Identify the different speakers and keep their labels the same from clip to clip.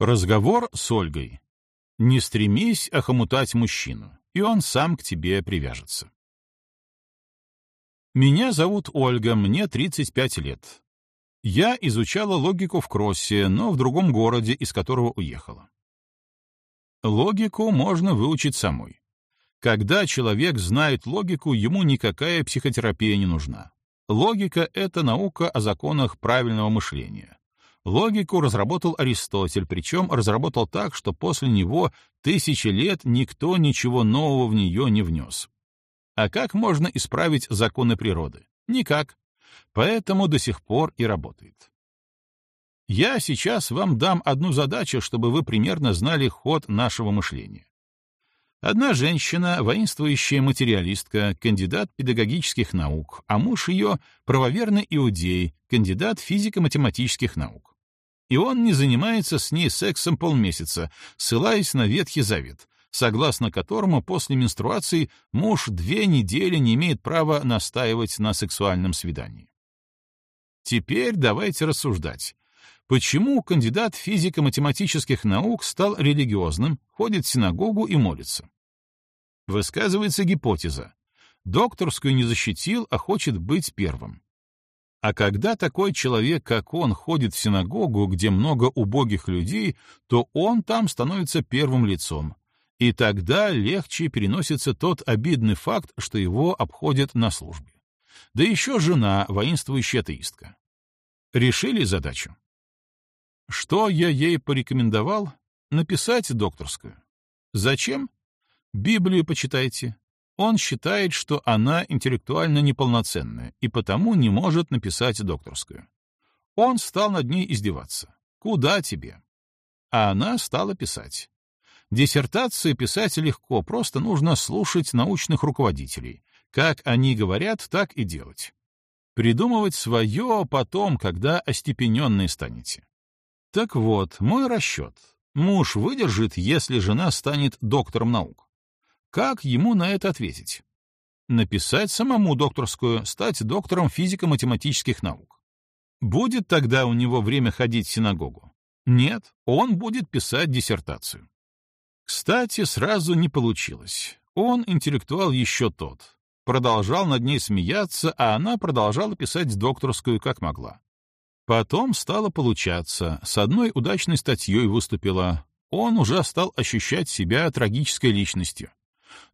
Speaker 1: Разговор с Ольгой. Не стремись охомутать мужчину, и он сам к тебе привяжется. Меня зовут Ольга, мне 35 лет. Я изучала логику в Кроссе, но в другом городе, из которого уехала. Логику можно выучить самой. Когда человек знает логику, ему никакая психотерапия не нужна. Логика — это наука о законах правильного мышления. Логику разработал Аристотель, причем разработал так, что после него тысячи лет никто ничего нового в нее не внес. А как можно исправить законы природы? Никак. Поэтому до сих пор и работает. Я сейчас вам дам одну задачу, чтобы вы примерно знали ход нашего мышления. Одна женщина, воинствующая материалистка, кандидат педагогических наук, а муж ее — правоверный иудей, кандидат физико-математических наук. И он не занимается с ней сексом полмесяца, ссылаясь на Ветхий Завет, согласно которому после менструации муж две недели не имеет права настаивать на сексуальном свидании. Теперь давайте рассуждать, Почему кандидат физико-математических наук стал религиозным, ходит в синагогу и молится? Высказывается гипотеза. Докторскую не защитил, а хочет быть первым. А когда такой человек, как он, ходит в синагогу, где много убогих людей, то он там становится первым лицом. И тогда легче переносится тот обидный факт, что его обходят на службе. Да еще жена, воинствующая атеистка. Решили задачу. Что я ей порекомендовал? Написать докторскую. Зачем? Библию почитайте. Он считает, что она интеллектуально неполноценная и потому не может написать докторскую. Он стал над ней издеваться. Куда тебе? А она стала писать. Диссертации писать легко, просто нужно слушать научных руководителей. Как они говорят, так и делать. Придумывать свое потом, когда остепененные станете. Так вот, мой расчет. Муж выдержит, если жена станет доктором наук. Как ему на это ответить? Написать самому докторскую, стать доктором физико-математических наук. Будет тогда у него время ходить в синагогу? Нет, он будет писать диссертацию. Кстати, сразу не получилось. Он интеллектуал еще тот. Продолжал над ней смеяться, а она продолжала писать докторскую как могла. Потом стало получаться, с одной удачной статьей выступила, он уже стал ощущать себя трагической личностью.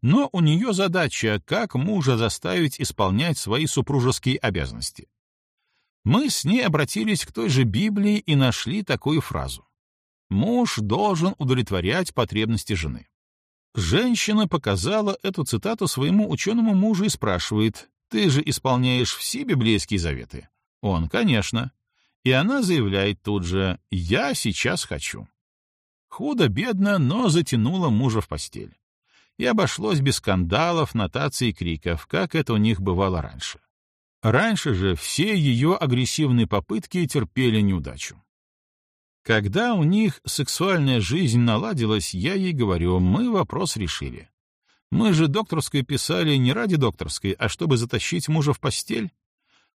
Speaker 1: Но у нее задача, как мужа заставить исполнять свои супружеские обязанности. Мы с ней обратились к той же Библии и нашли такую фразу. Муж должен удовлетворять потребности жены. Женщина показала эту цитату своему ученому мужу и спрашивает, «Ты же исполняешь все библейские заветы?» Он, «Конечно». И она заявляет тут же «Я сейчас хочу». Худо-бедно, но затянула мужа в постель. И обошлось без скандалов, нотаций и криков, как это у них бывало раньше. Раньше же все ее агрессивные попытки терпели неудачу. Когда у них сексуальная жизнь наладилась, я ей говорю, мы вопрос решили. Мы же докторскую писали не ради докторской, а чтобы затащить мужа в постель.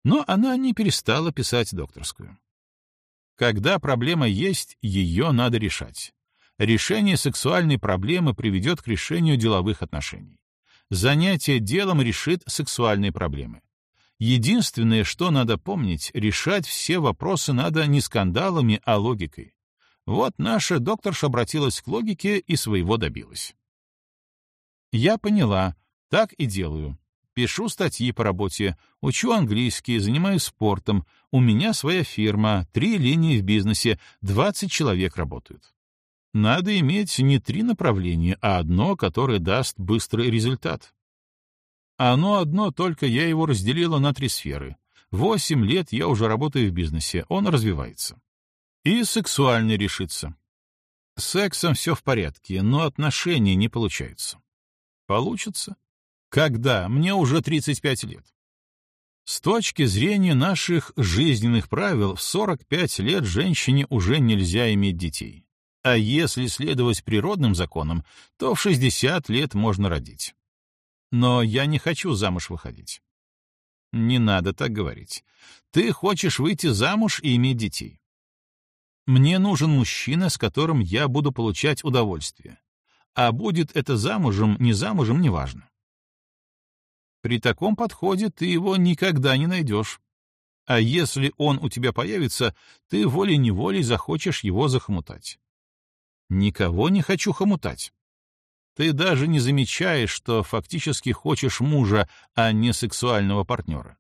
Speaker 1: Но она не перестала писать докторскую. Когда проблема есть, ее надо решать. Решение сексуальной проблемы приведет к решению деловых отношений. Занятие делом решит сексуальные проблемы. Единственное, что надо помнить, решать все вопросы надо не скандалами, а логикой. Вот наша докторша обратилась к логике и своего добилась. Я поняла, так и делаю. Пишу статьи по работе, учу английский, занимаюсь спортом. У меня своя фирма, три линии в бизнесе, 20 человек работают. Надо иметь не три направления, а одно, которое даст быстрый результат. Оно одно, только я его разделила на три сферы. Восемь лет я уже работаю в бизнесе, он развивается. И сексуально решится. С сексом все в порядке, но отношения не получаются. Получится? Когда? Мне уже 35 лет. С точки зрения наших жизненных правил, в 45 лет женщине уже нельзя иметь детей. А если следовать природным законам, то в 60 лет можно родить. Но я не хочу замуж выходить. Не надо так говорить. Ты хочешь выйти замуж и иметь детей. Мне нужен мужчина, с которым я буду получать удовольствие. А будет это замужем, не замужем, неважно. При таком подходе ты его никогда не найдешь. А если он у тебя появится, ты волей-неволей захочешь его захомутать. Никого не хочу хомутать. Ты даже не замечаешь, что фактически хочешь мужа, а не сексуального партнера.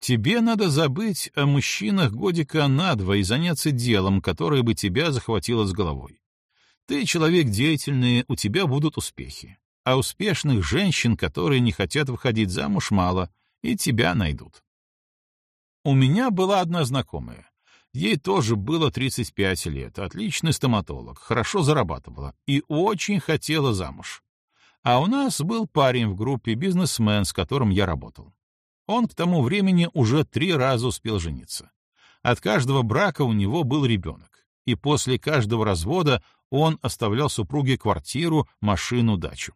Speaker 1: Тебе надо забыть о мужчинах годика на два и заняться делом, которое бы тебя захватило с головой. Ты человек деятельный, у тебя будут успехи. А успешных женщин, которые не хотят выходить замуж, мало, и тебя найдут. У меня была одна знакомая. Ей тоже было 35 лет, отличный стоматолог, хорошо зарабатывала и очень хотела замуж. А у нас был парень в группе бизнесмен, с которым я работал. Он к тому времени уже три раза успел жениться. От каждого брака у него был ребенок, и после каждого развода он оставлял супруге квартиру, машину, дачу.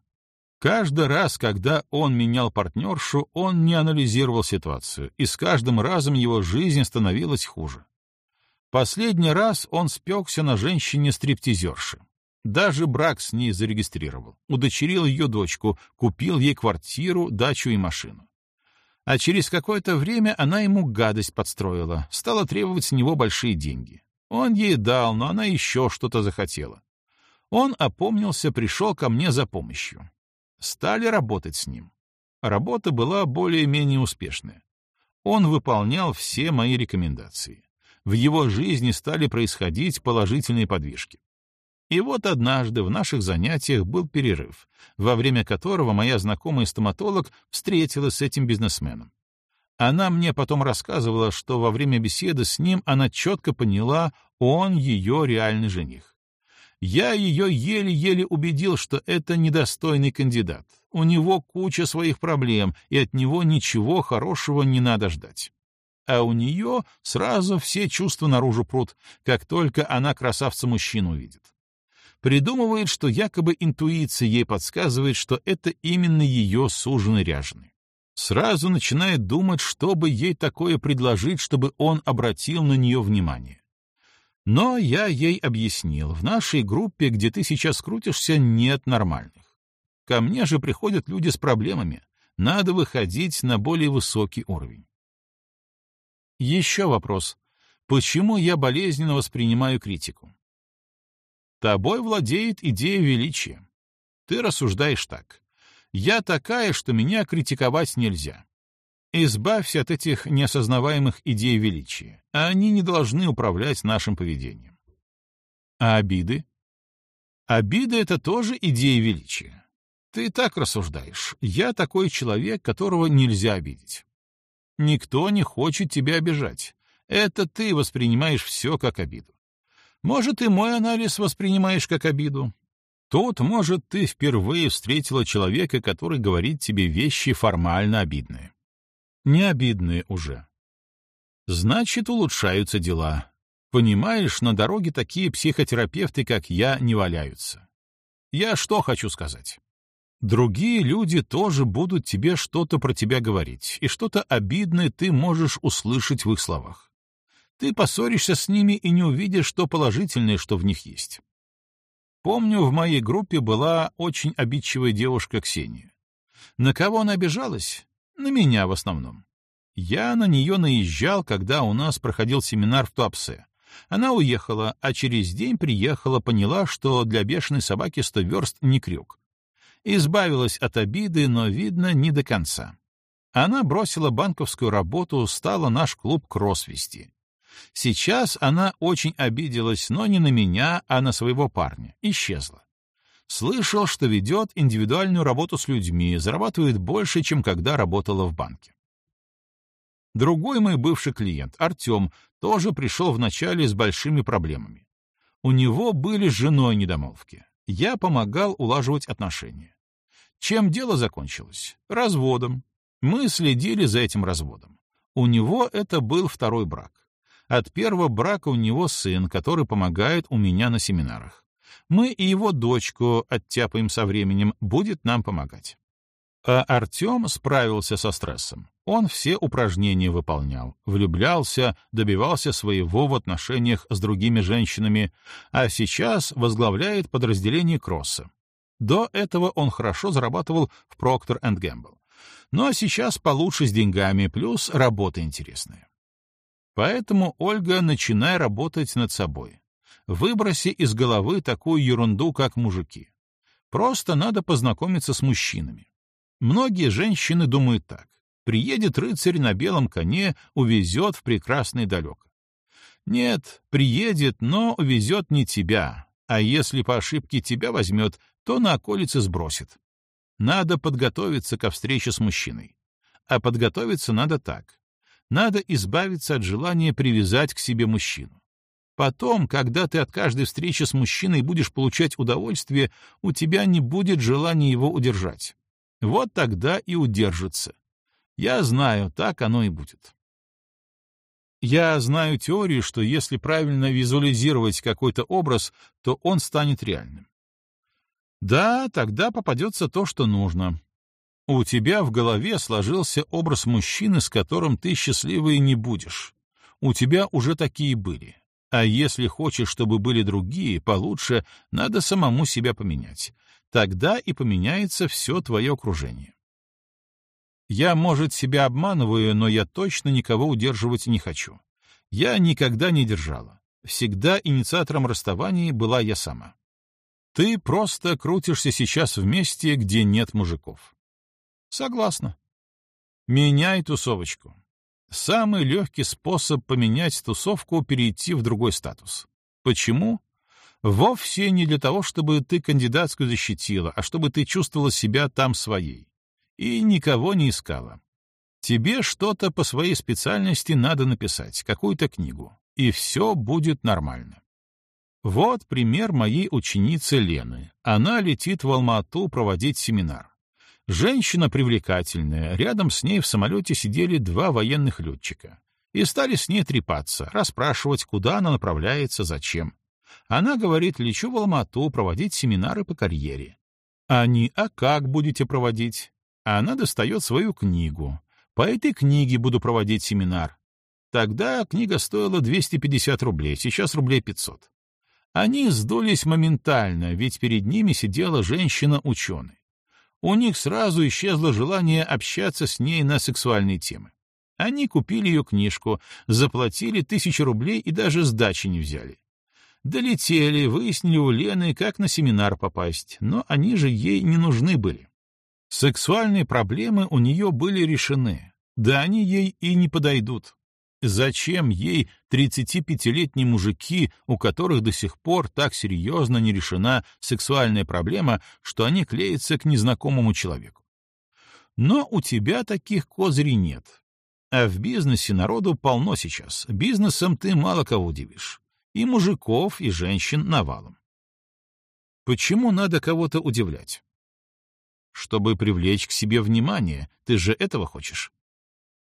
Speaker 1: Каждый раз, когда он менял партнершу, он не анализировал ситуацию, и с каждым разом его жизнь становилась хуже. Последний раз он спекся на женщине-стриптизерше. Даже брак с ней зарегистрировал, удочерил ее дочку, купил ей квартиру, дачу и машину. А через какое-то время она ему гадость подстроила, стала требовать с него большие деньги. Он ей дал, но она еще что-то захотела. Он опомнился, пришел ко мне за помощью. Стали работать с ним. Работа была более-менее успешная. Он выполнял все мои рекомендации. В его жизни стали происходить положительные подвижки. И вот однажды в наших занятиях был перерыв, во время которого моя знакомая стоматолог встретилась с этим бизнесменом. Она мне потом рассказывала, что во время беседы с ним она четко поняла, он ее реальный жених. Я ее еле-еле убедил, что это недостойный кандидат. У него куча своих проблем, и от него ничего хорошего не надо ждать. А у нее сразу все чувства наружу прут, как только она красавца-мужчину увидит придумывает, что якобы интуиция ей подсказывает, что это именно ее суженый ряженый. Сразу начинает думать, что бы ей такое предложить, чтобы он обратил на нее внимание. Но я ей объяснил, в нашей группе, где ты сейчас крутишься, нет нормальных. Ко мне же приходят люди с проблемами. Надо выходить на более высокий уровень. Еще вопрос. Почему я болезненно воспринимаю критику? Тобой владеет идея величия. Ты рассуждаешь так. Я такая, что меня критиковать нельзя. Избавься от этих неосознаваемых идей величия. Они не должны управлять нашим поведением. А обиды? Обида — это тоже идея величия. Ты так рассуждаешь. Я такой человек, которого нельзя обидеть. Никто не хочет тебя обижать. Это ты воспринимаешь все как обиду. Может, и мой анализ воспринимаешь как обиду. Тут, может, ты впервые встретила человека, который говорит тебе вещи формально обидные. Не обидные уже. Значит, улучшаются дела. Понимаешь, на дороге такие психотерапевты, как я, не валяются. Я что хочу сказать? Другие люди тоже будут тебе что-то про тебя говорить, и что-то обидное ты можешь услышать в их словах ты поссоришься с ними и не увидишь то положительное, что в них есть. Помню, в моей группе была очень обидчивая девушка Ксения. На кого она обижалась? На меня в основном. Я на нее наезжал, когда у нас проходил семинар в Туапсе. Она уехала, а через день приехала, поняла, что для бешеной собаки сто верст не крюк. Избавилась от обиды, но, видно, не до конца. Она бросила банковскую работу, стала наш клуб кросс вести. Сейчас она очень обиделась, но не на меня, а на своего парня. Исчезла. Слышал, что ведет индивидуальную работу с людьми, зарабатывает больше, чем когда работала в банке. Другой мой бывший клиент, Артем, тоже пришел вначале с большими проблемами. У него были с женой недомолвки. Я помогал улаживать отношения. Чем дело закончилось? Разводом. Мы следили за этим разводом. У него это был второй брак. От первого брака у него сын, который помогает у меня на семинарах. Мы и его дочку оттяпаем со временем, будет нам помогать. А Артем справился со стрессом. Он все упражнения выполнял, влюблялся, добивался своего в отношениях с другими женщинами, а сейчас возглавляет подразделение Кросса. До этого он хорошо зарабатывал в Procter Gamble. Но сейчас получше с деньгами, плюс работа интересная. Поэтому, Ольга, начинай работать над собой. Выброси из головы такую ерунду, как мужики. Просто надо познакомиться с мужчинами. Многие женщины думают так. Приедет рыцарь на белом коне, увезет в прекрасный далеко. Нет, приедет, но увезет не тебя, а если по ошибке тебя возьмет, то на околице сбросит. Надо подготовиться ко встрече с мужчиной. А подготовиться надо так. Надо избавиться от желания привязать к себе мужчину. Потом, когда ты от каждой встречи с мужчиной будешь получать удовольствие, у тебя не будет желания его удержать. Вот тогда и удержится. Я знаю, так оно и будет. Я знаю теорию, что если правильно визуализировать какой-то образ, то он станет реальным. Да, тогда попадется то, что нужно. У тебя в голове сложился образ мужчины, с которым ты счастливый не будешь. У тебя уже такие были. А если хочешь, чтобы были другие, получше, надо самому себя поменять. Тогда и поменяется все твое окружение. Я, может, себя обманываю, но я точно никого удерживать не хочу. Я никогда не держала. Всегда инициатором расставания была я сама. Ты просто крутишься сейчас в месте, где нет мужиков. Согласна. Меняй тусовочку. Самый легкий способ поменять тусовку — перейти в другой статус. Почему? Вовсе не для того, чтобы ты кандидатскую защитила, а чтобы ты чувствовала себя там своей. И никого не искала. Тебе что-то по своей специальности надо написать, какую-то книгу, и все будет нормально. Вот пример моей ученицы Лены. Она летит в Алмату проводить семинар. Женщина привлекательная, рядом с ней в самолете сидели два военных летчика. И стали с ней трепаться, расспрашивать, куда она направляется, зачем. Она говорит, лечу в Алмату проводить семинары по карьере. Они, а как будете проводить? А она достает свою книгу. По этой книге буду проводить семинар. Тогда книга стоила 250 рублей, сейчас рублей 500. Они сдулись моментально, ведь перед ними сидела женщина-ученый. У них сразу исчезло желание общаться с ней на сексуальные темы. Они купили ее книжку, заплатили тысячу рублей и даже сдачи не взяли. Долетели, выяснили у Лены, как на семинар попасть, но они же ей не нужны были. Сексуальные проблемы у нее были решены, да они ей и не подойдут. Зачем ей 35-летние мужики, у которых до сих пор так серьезно не решена сексуальная проблема, что они клеятся к незнакомому человеку? Но у тебя таких козырей нет. А в бизнесе народу полно сейчас. Бизнесом ты мало кого удивишь. И мужиков, и женщин навалом. Почему надо кого-то удивлять? Чтобы привлечь к себе внимание, ты же этого хочешь.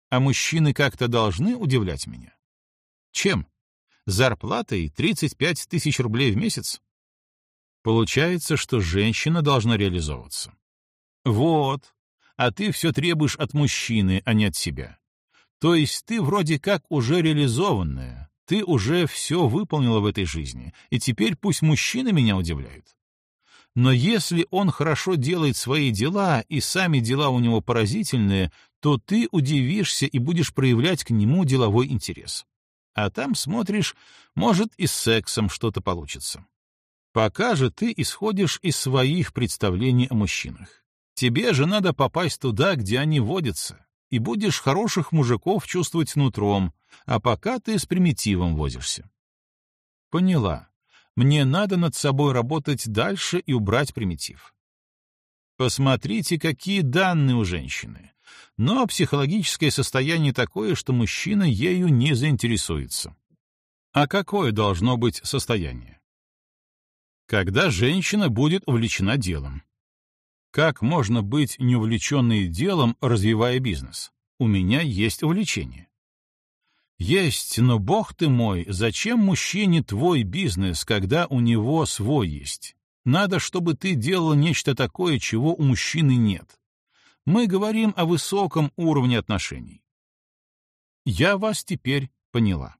Speaker 1: А мужчины как-то должны удивлять меня. Чем? Зарплатой 35 тысяч рублей в месяц? Получается, что женщина должна реализовываться. Вот. А ты все требуешь от мужчины, а не от себя. То есть ты вроде как уже реализованная, ты уже все выполнила в этой жизни, и теперь пусть мужчины меня удивляют. Но если он хорошо делает свои дела, и сами дела у него поразительные, то ты удивишься и будешь проявлять к нему деловой интерес. А там, смотришь, может и с сексом что-то получится. Пока же ты исходишь из своих представлений о мужчинах. Тебе же надо попасть туда, где они водятся, и будешь хороших мужиков чувствовать нутром, а пока ты с примитивом возишься. Поняла. Мне надо над собой работать дальше и убрать примитив. Посмотрите, какие данные у женщины. Но психологическое состояние такое, что мужчина ею не заинтересуется. А какое должно быть состояние? Когда женщина будет увлечена делом. Как можно быть неувлеченной делом, развивая бизнес? У меня есть увлечение. Есть, но, бог ты мой, зачем мужчине твой бизнес, когда у него свой есть? Надо, чтобы ты делала нечто такое, чего у мужчины нет. Мы говорим о высоком уровне отношений. Я вас теперь поняла.